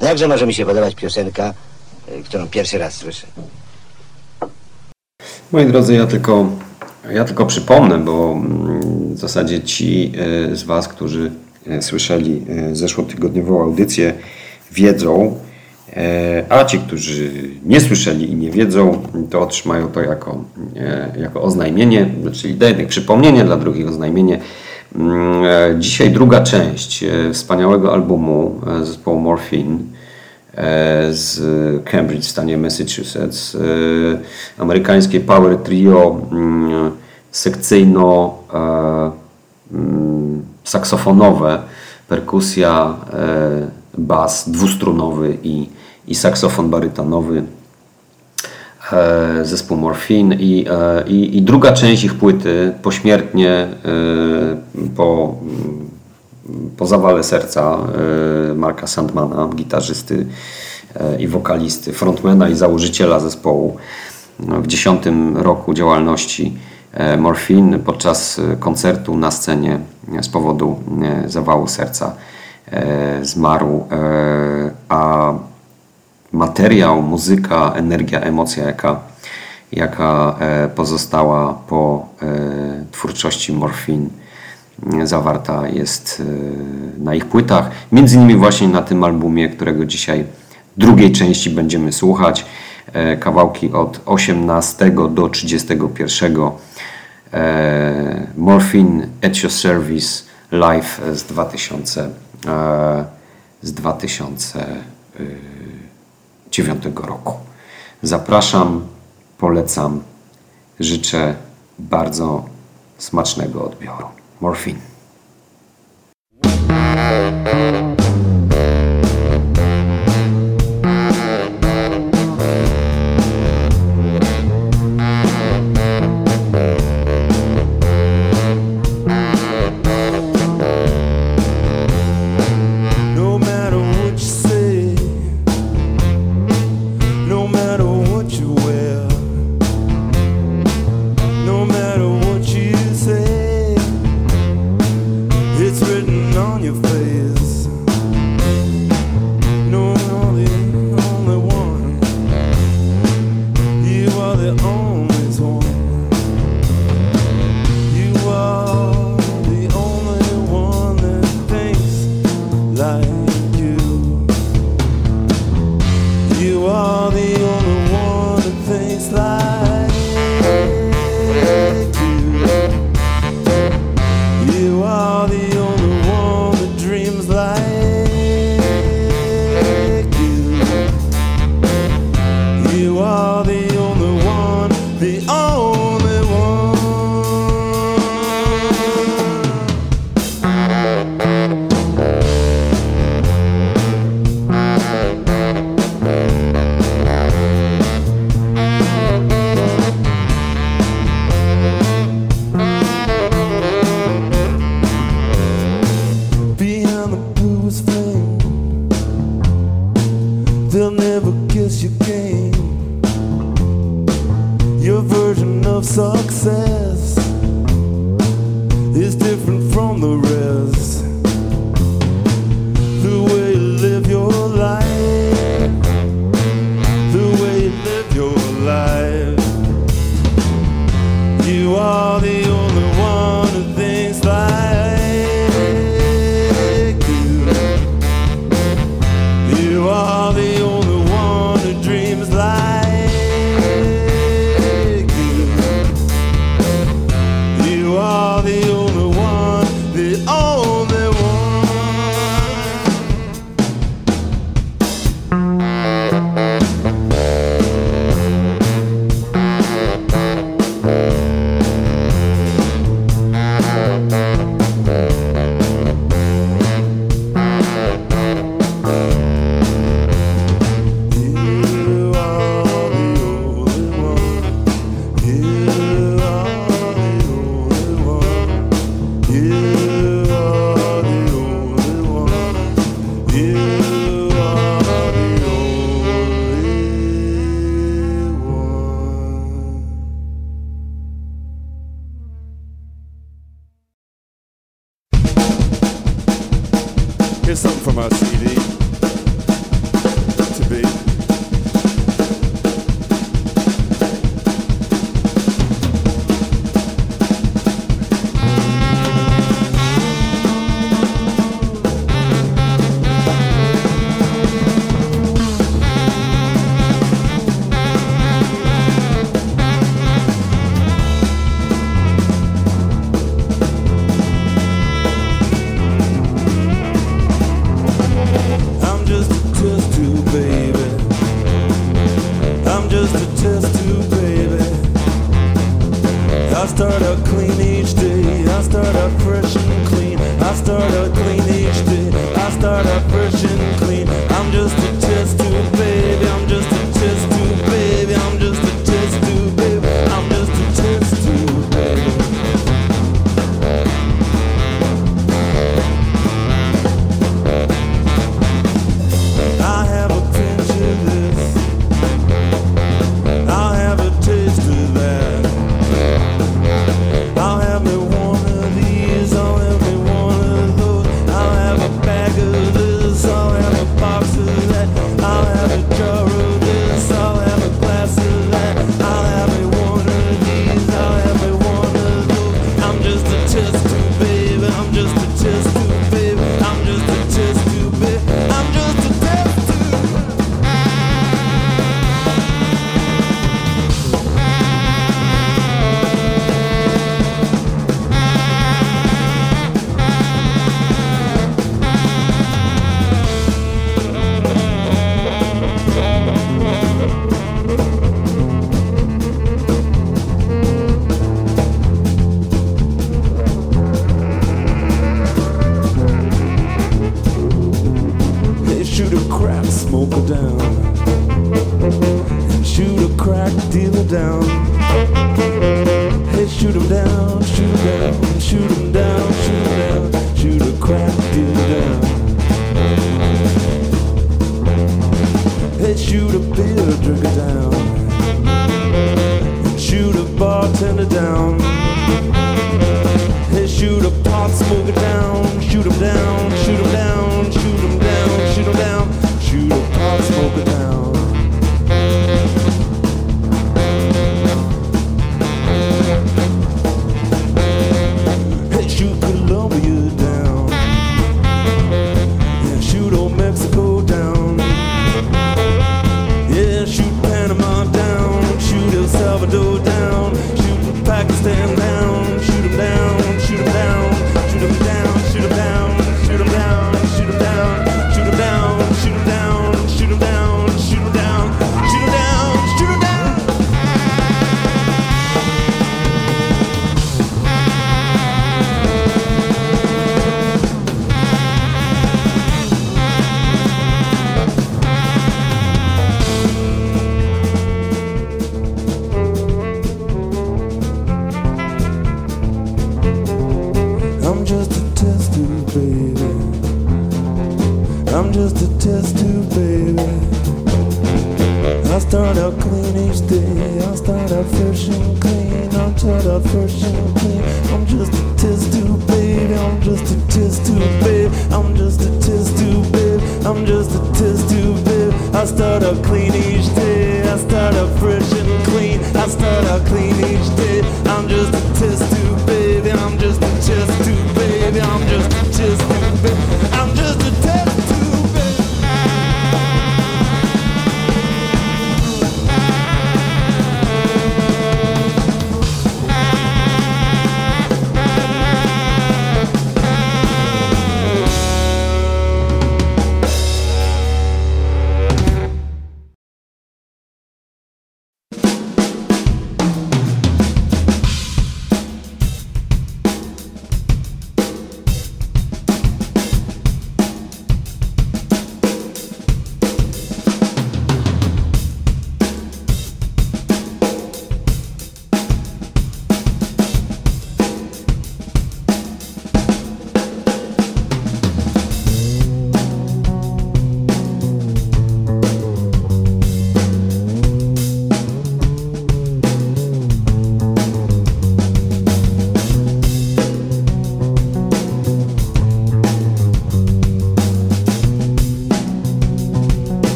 No jakże może mi się podobać piosenka, y, którą pierwszy raz słyszę? Moi drodzy, ja tylko, ja tylko przypomnę, bo mm, w zasadzie ci y, z Was, którzy y, słyszeli zeszłotygodniową audycję, wiedzą, e, a ci, którzy nie słyszeli i nie wiedzą, to otrzymają to jako, e, jako oznajmienie, czyli dla jednych przypomnienie, dla drugich oznajmienie. Mm, e, Dzisiaj druga część e, wspaniałego albumu e, zespołu Morphine e, z Cambridge w stanie Massachusetts. E, Amerykańskie power trio mm, sekcyjno e, mm, saksofonowe, perkusja, e, bas dwustrunowy i, i saksofon barytonowy e, zespół Morphine i, e, i, i druga część ich płyty pośmiertnie e, po, po zawale serca e, Marka Sandmana, gitarzysty e, i wokalisty, frontmana i założyciela zespołu. No, w dziesiątym roku działalności e, Morphine podczas koncertu na scenie z powodu zawału serca zmarł, a materiał, muzyka, energia, emocja, jaka, jaka pozostała po twórczości Morfin zawarta jest e, na ich płytach. Między innymi właśnie na tym albumie, którego dzisiaj drugiej części będziemy słuchać. E, Kawałki od 18 do 31. E, Morphine at Your Service live z 2000 e, z 2009 roku. Zapraszam, polecam, życzę bardzo smacznego odbioru. Morphine.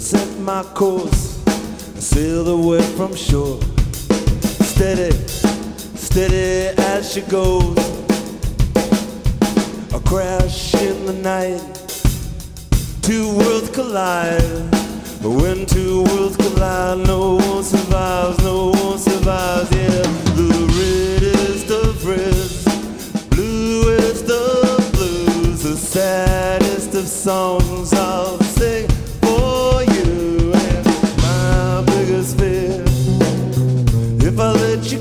set my course and sail away from shore. Steady, steady as she goes. A crash in the night, two worlds collide. But when two worlds collide, no one survives, no one survives, yeah. The reddest of reds, bluest of blues, the saddest of songs I'll sing.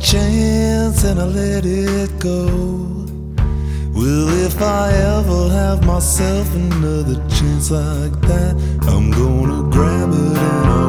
chance and I let it go. Well, if I ever have myself another chance like that, I'm gonna grab it and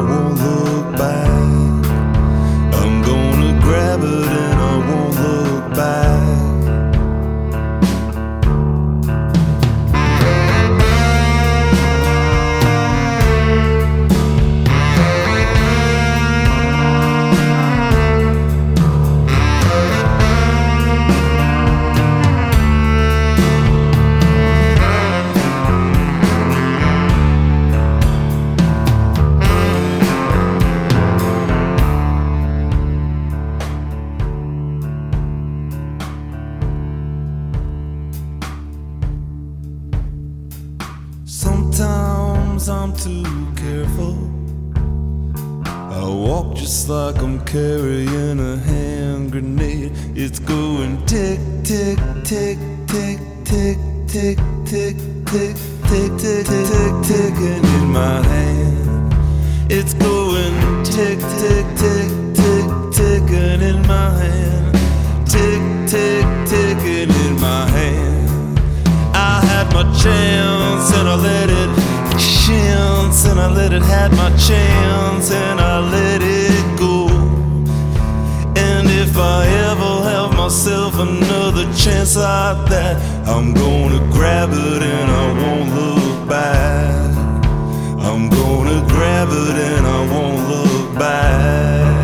Tick, tick, ticking in my hand. I had my chance and I let it chance and I let it had my chance and I let it go. And if I ever have myself another chance like that, I'm gonna grab it and I won't look back. I'm gonna grab it and I won't look back.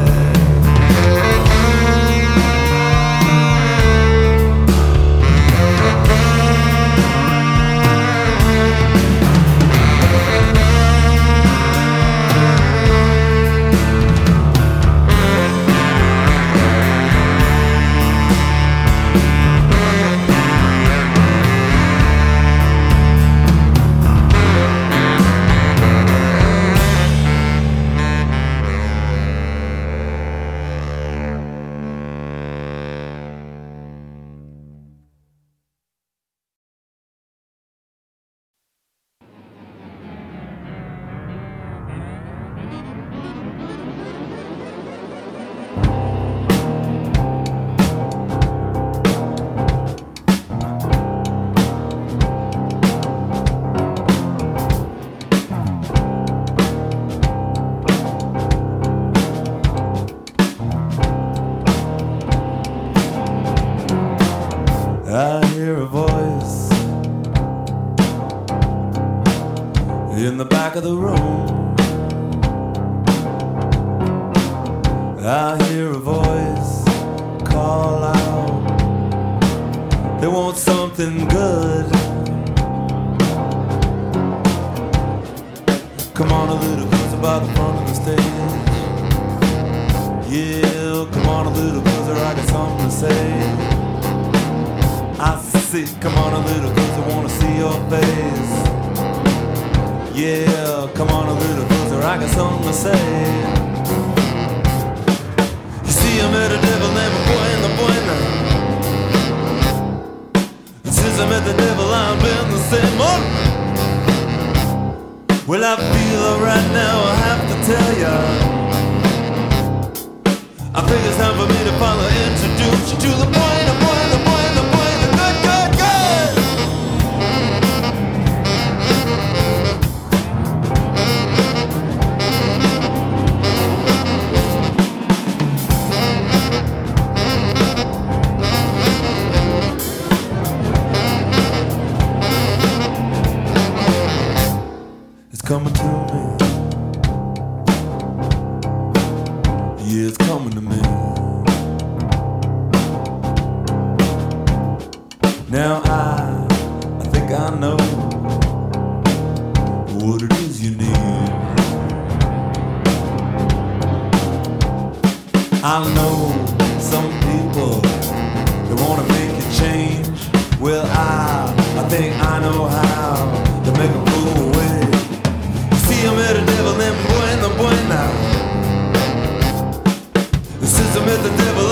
I hear a voice call out. They want something good. Come on a little closer by the front of the stage. Yeah, come on a little closer, I got something to say. I see, come on a little closer, wanna see your face. Yeah, come on a little closer, I got something to say. Since I met the devil, I've been the same. Oh! Well, I feel alright now, I have to tell ya. I think it's time for me to finally introduce you to the Buena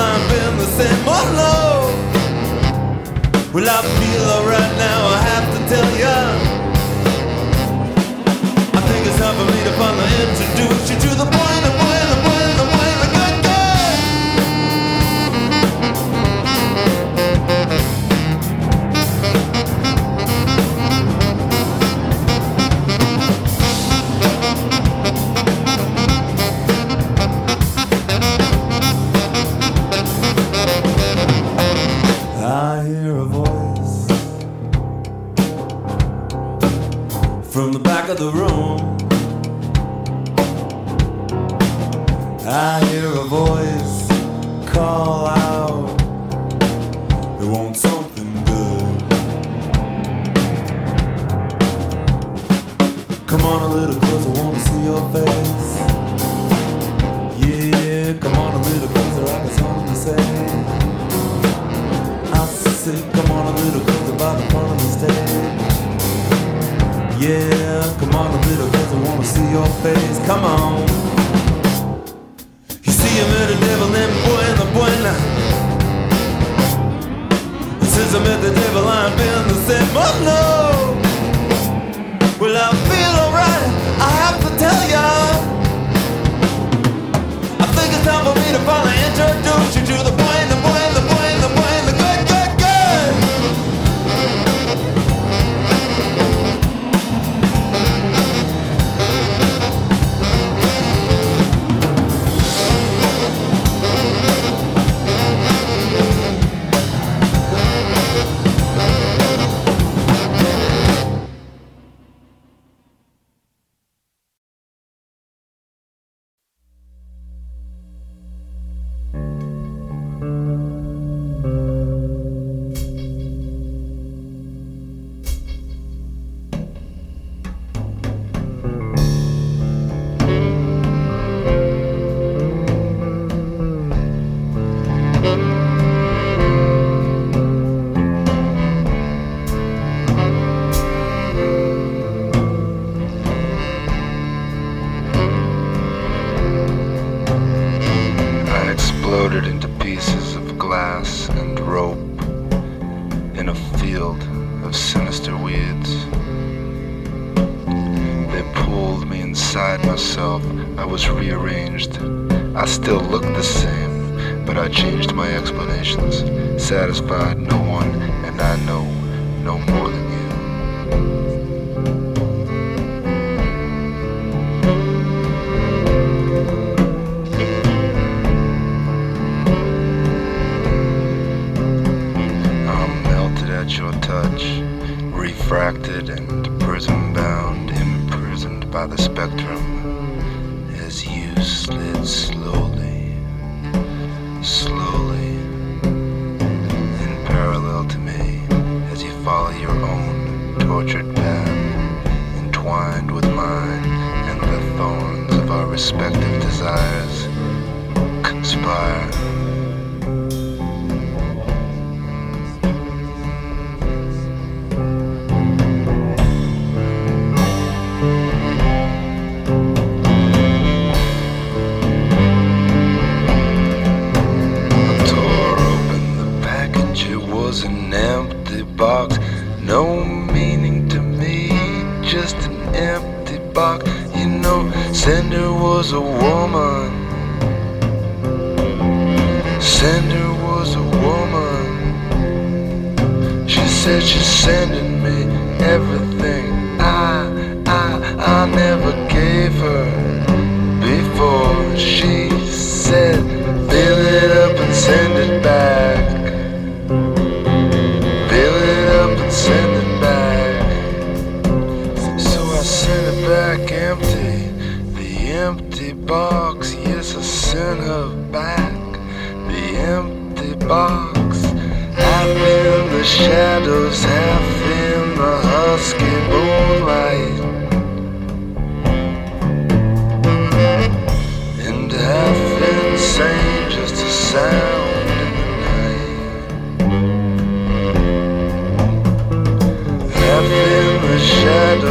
I've been the same. Oh Lord. Well, I feel alright now, I have to tell ya. I think it's time for me to finally introduce you to the point, the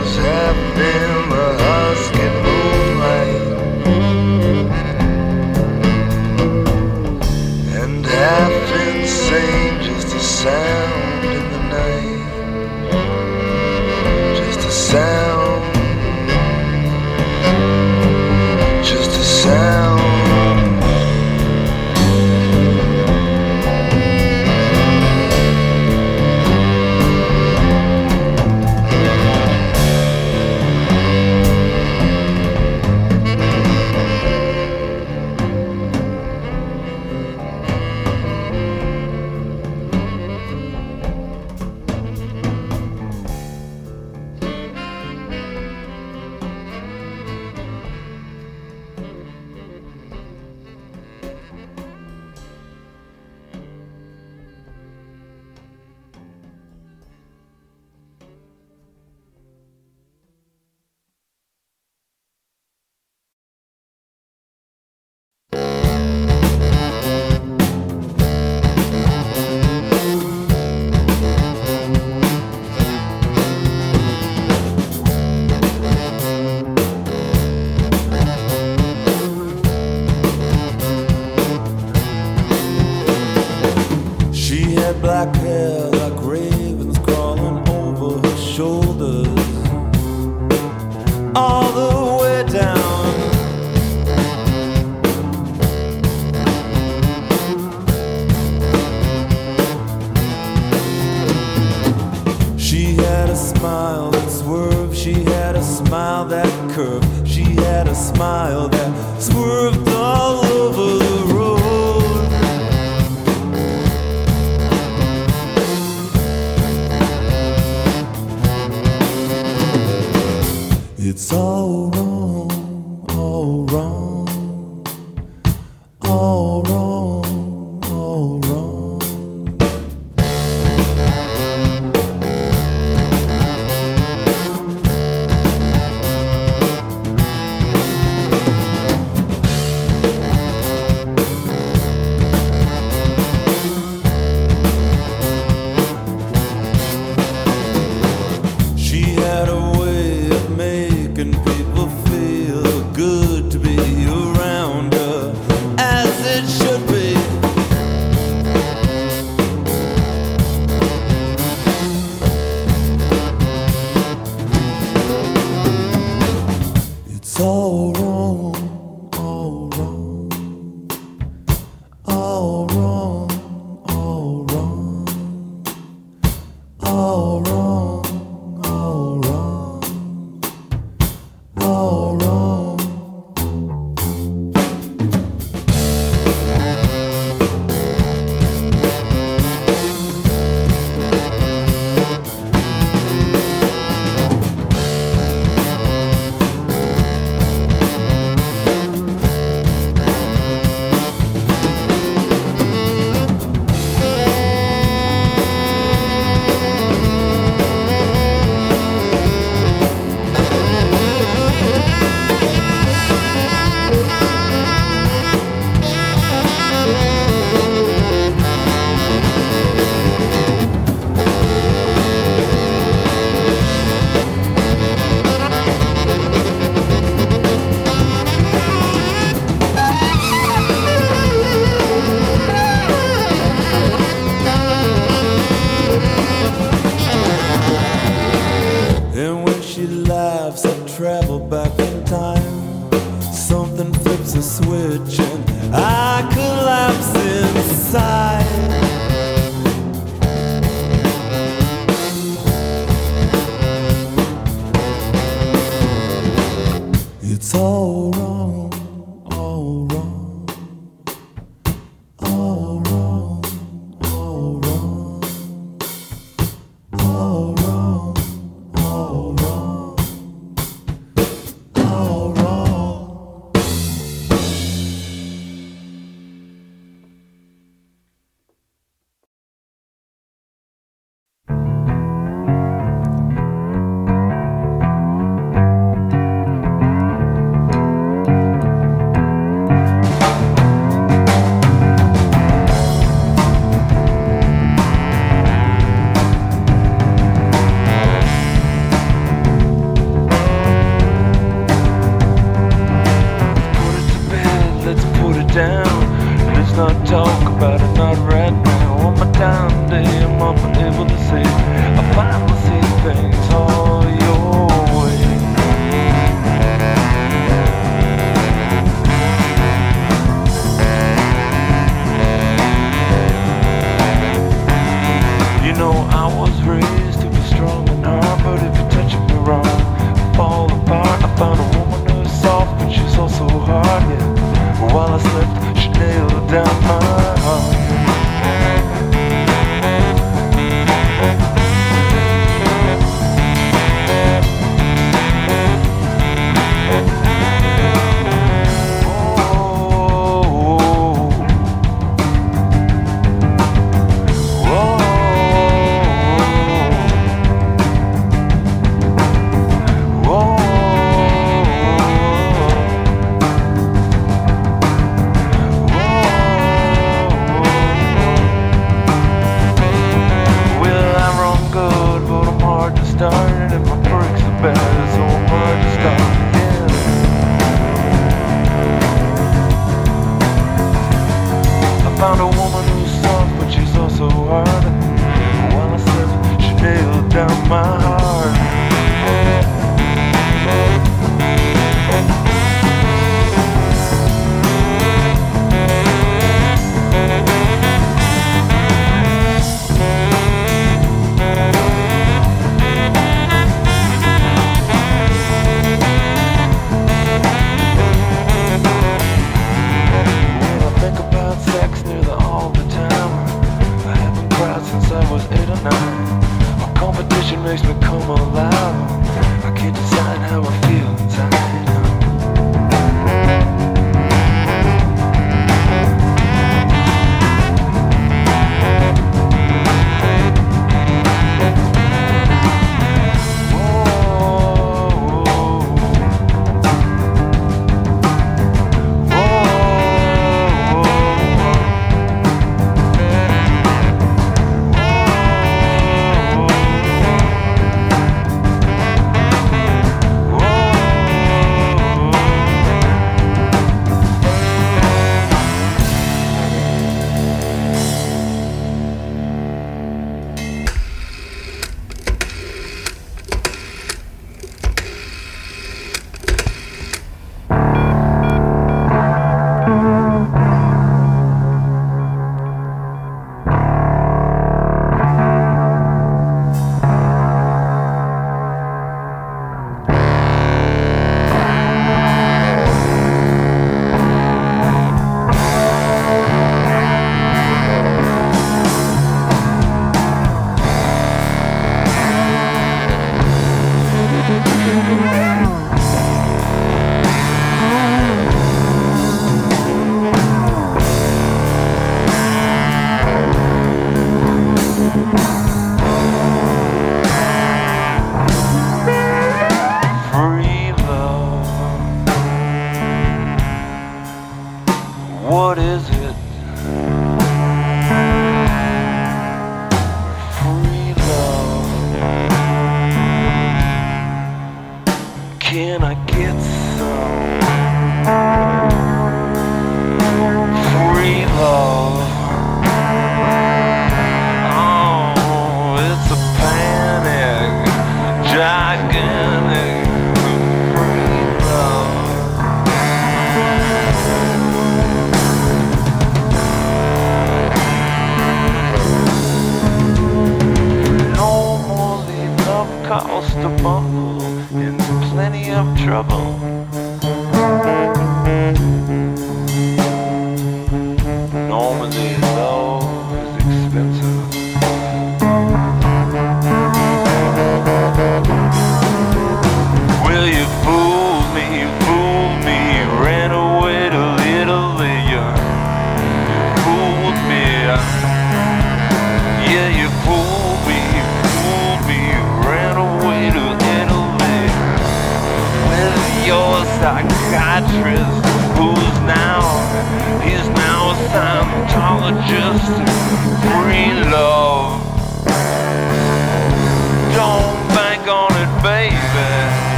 shadows, half smile that curved, she had a smile that swerved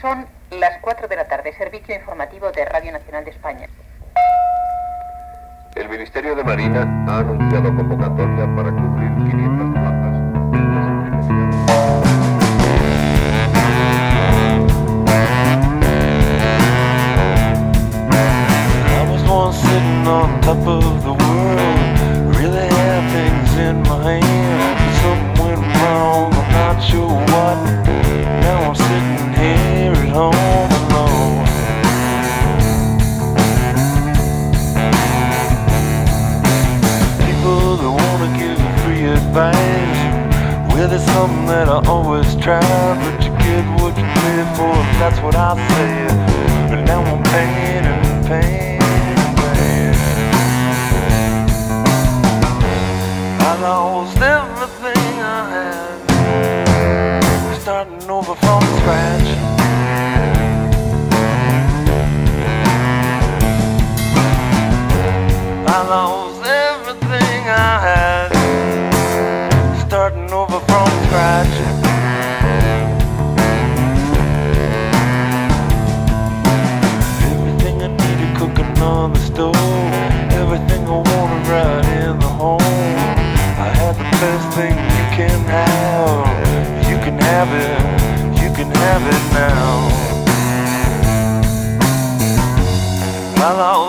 Son las 4 de la tarde, servicio informativo de Radio Nacional de España. El Ministerio de Marina ha anunciado convocatoria para cubrir 500 can have. You can have it. You can have it now. Well, I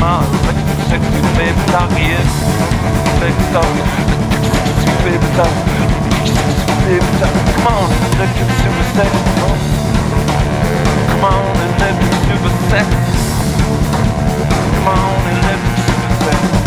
Come on, let super. Come on and let super. Come on and let super.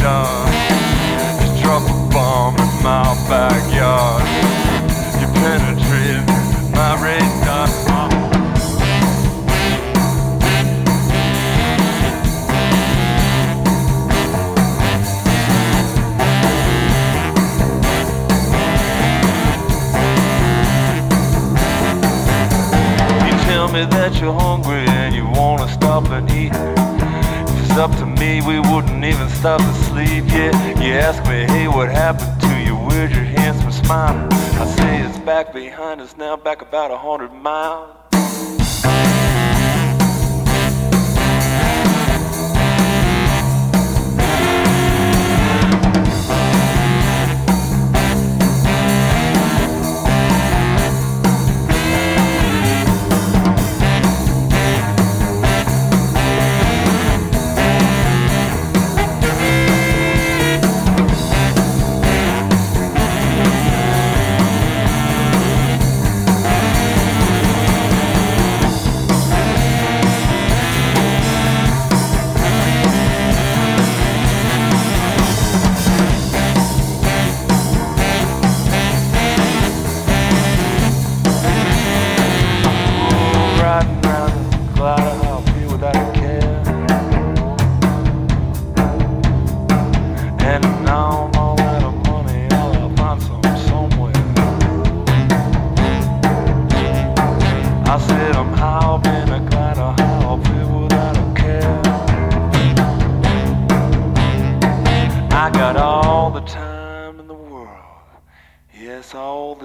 done. You drop a bomb in my backyard. You penetrate my radar. You tell me that you're hungry and you wanna stop and eat. It's up to we wouldn't even stop to sleep yet. You ask me, hey, what happened to you? Where's your handsome smile? I say it's back behind us now, back about a hundred miles.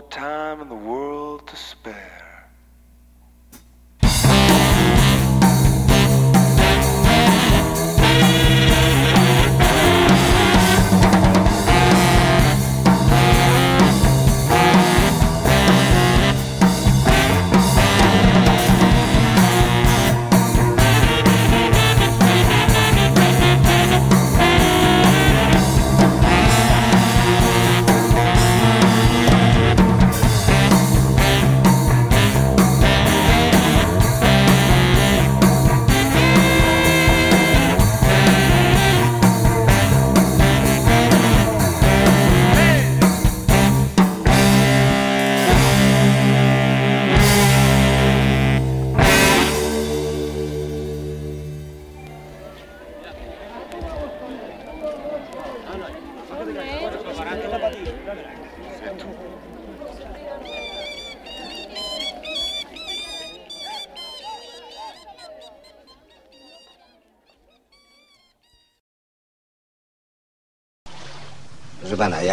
The time